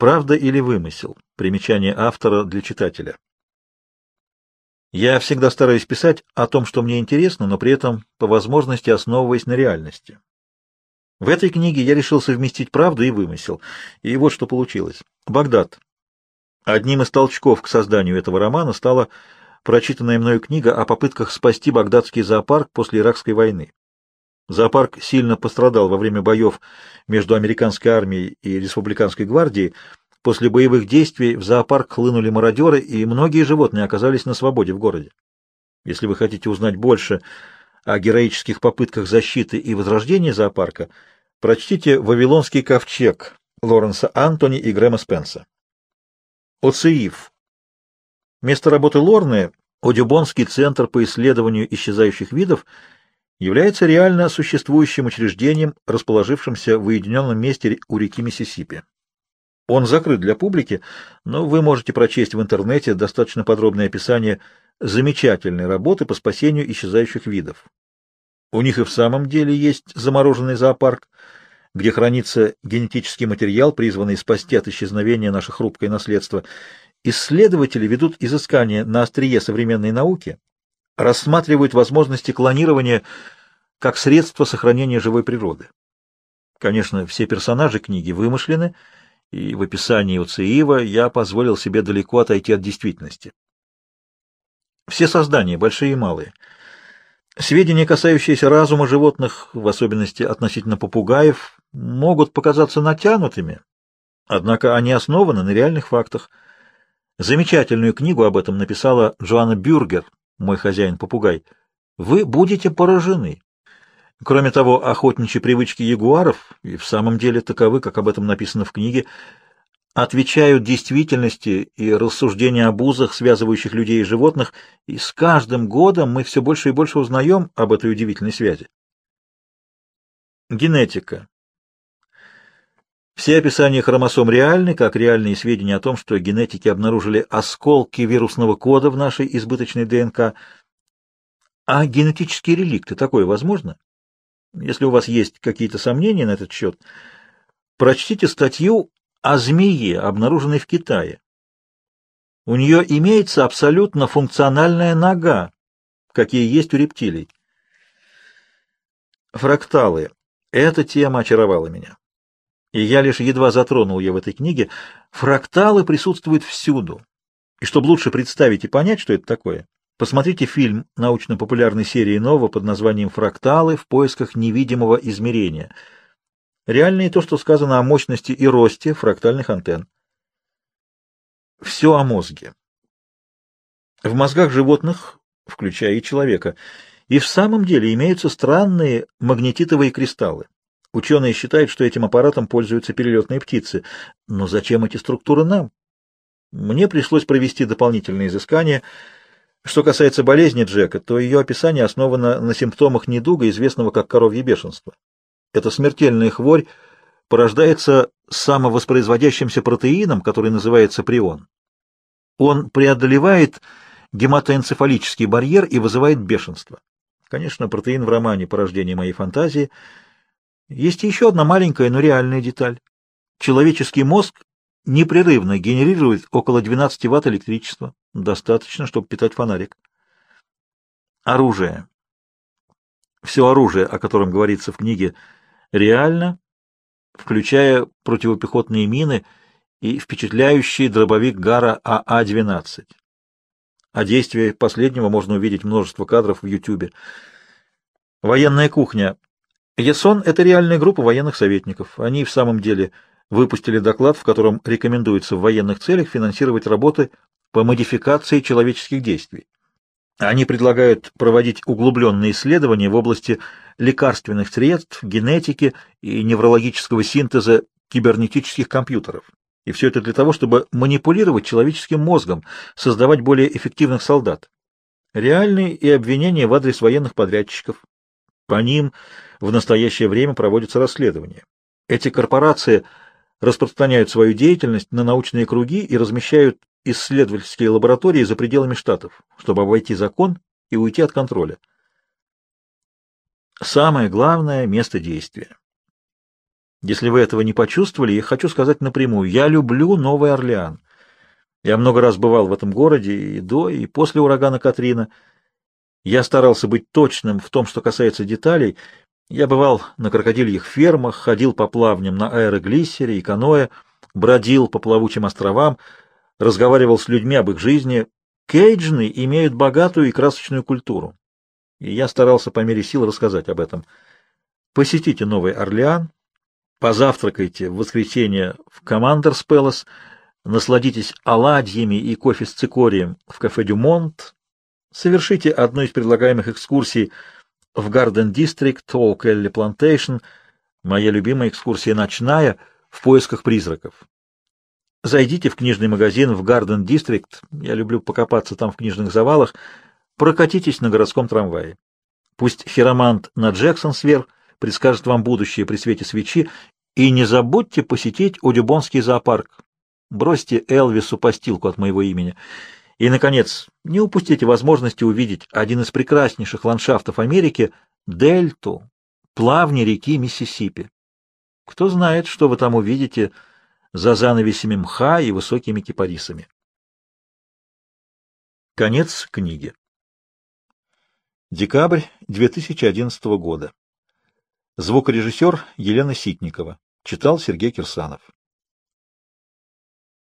Правда или вымысел? Примечание автора для читателя. Я всегда стараюсь писать о том, что мне интересно, но при этом по возможности основываясь на реальности. В этой книге я решил совместить правду и вымысел. И вот что получилось. Багдад. Одним из толчков к созданию этого романа стала прочитанная мною книга о попытках спасти багдадский зоопарк после Иракской войны. Зоопарк сильно пострадал во время боев между американской армией и республиканской гвардией. После боевых действий в зоопарк хлынули мародеры, и многие животные оказались на свободе в городе. Если вы хотите узнать больше о героических попытках защиты и возрождения зоопарка, прочтите «Вавилонский ковчег» Лоренса Антони и Грэма Спенса. ОЦИИФ. Место работы Лорны, Одюбонский центр по исследованию исчезающих видов, является реально существующим учреждением, расположившимся в уединенном месте у реки Миссисипи. Он закрыт для публики, но вы можете прочесть в интернете достаточно подробное описание замечательной работы по спасению исчезающих видов. У них и в самом деле есть замороженный зоопарк, где хранится генетический материал, призванный спасти от исчезновения наше хрупкое наследство. Исследователи ведут изыскания на острие современной науки, рассматривают возможности клонирования как средство сохранения живой природы. Конечно, все персонажи книги вымышлены, и в описании Уциива я позволил себе далеко отойти от действительности. Все создания, большие и малые, сведения, касающиеся разума животных, в особенности относительно попугаев, могут показаться натянутыми, однако они основаны на реальных фактах. Замечательную книгу об этом написала Джоанна Бюргер, мой хозяин-попугай. Вы будете поражены. Кроме того, охотничьи привычки ягуаров, и в самом деле таковы, как об этом написано в книге, отвечают действительности и рассуждения об узах, связывающих людей и животных, и с каждым годом мы все больше и больше узнаем об этой удивительной связи. Генетика. Все описания хромосом реальны, как реальные сведения о том, что генетики обнаружили осколки вирусного кода в нашей избыточной ДНК. А генетические реликты такое возможно? Если у вас есть какие-то сомнения на этот счет, прочтите статью о змее, обнаруженной в Китае. У нее имеется абсолютно функциональная нога, какие есть у рептилий. Фракталы. Эта тема очаровала меня. И я лишь едва затронул ее в этой книге. Фракталы присутствуют всюду. И чтобы лучше представить и понять, что это такое, Посмотрите фильм научно-популярной серии Нова под названием «Фракталы в поисках невидимого измерения». Реально и то, что сказано о мощности и росте фрактальных антенн. Все о мозге. В мозгах животных, включая и человека, и в самом деле имеются странные магнетитовые кристаллы. Ученые считают, что этим аппаратом пользуются перелетные птицы. Но зачем эти структуры нам? Мне пришлось провести дополнительные изыскания – что касается болезни Джека, то ее описание основано на симптомах недуга, известного как коровье бешенство. Эта смертельная хворь порождается самовоспроизводящимся протеином, который называется прион. Он преодолевает гематоэнцефалический барьер и вызывает бешенство. Конечно, протеин в романе «Порождение моей фантазии». Есть еще одна маленькая, но реальная деталь. Человеческий мозг непрерывно генерирует около 12 ватт электричества. Достаточно, чтобы питать фонарик. Оружие. Все оружие, о котором говорится в книге, реально, включая противопехотные мины и впечатляющий дробовик Гара АА-12. О действии последнего можно увидеть множество кадров в Ютубе. Военная кухня. ЕСОН — это реальная группа военных советников. Они в самом деле выпустили доклад, в котором рекомендуется в военных целях финансировать работы по модификации человеческих действий. Они предлагают проводить углубленные исследования в области лекарственных средств, генетики и неврологического синтеза кибернетических компьютеров. И все это для того, чтобы манипулировать человеческим мозгом, создавать более эффективных солдат. Реальные и обвинения в адрес военных подрядчиков. По ним в настоящее время проводятся расследования. Эти корпорации – распространяют свою деятельность на научные круги и размещают исследовательские лаборатории за пределами штатов, чтобы обойти закон и уйти от контроля. Самое главное – место действия. Если вы этого не почувствовали, я хочу сказать напрямую. Я люблю Новый Орлеан. Я много раз бывал в этом городе и до, и после урагана Катрина. Я старался быть точным в том, что касается деталей. Я бывал на крокодильях фермах, ходил по плавням на аэроглиссере и каноэ, бродил по плавучим островам, разговаривал с людьми об их жизни. Кейджны имеют богатую и красочную культуру. И я старался по мере сил рассказать об этом. Посетите Новый Орлеан, позавтракайте в воскресенье в Commander's Palace, насладитесь оладьями и кофе с цикорием в кафе Du Monde, совершите одну из предлагаемых экскурсий в Garden District, Oak Alley Plantation, моя любимая экскурсия ночная, в поисках призраков. Зайдите в книжный магазин в Garden District, я люблю покопаться там в книжных завалах, прокатитесь на городском трамвае. Пусть хиромант на Джексонсвер предскажет вам будущее при свете свечи, и не забудьте посетить Удюбонский зоопарк. Бросьте Элвису постилку от моего имени. И, наконец, не упустите возможности увидеть один из прекраснейших ландшафтов Америки — дельту, плавни реки Миссисипи. Кто знает, что вы там увидите за занавесями мха и высокими кипарисами. Конец книги. Декабрь 2011 года. Звукорежиссер Елена Ситникова. Читал Сергей Кирсанов.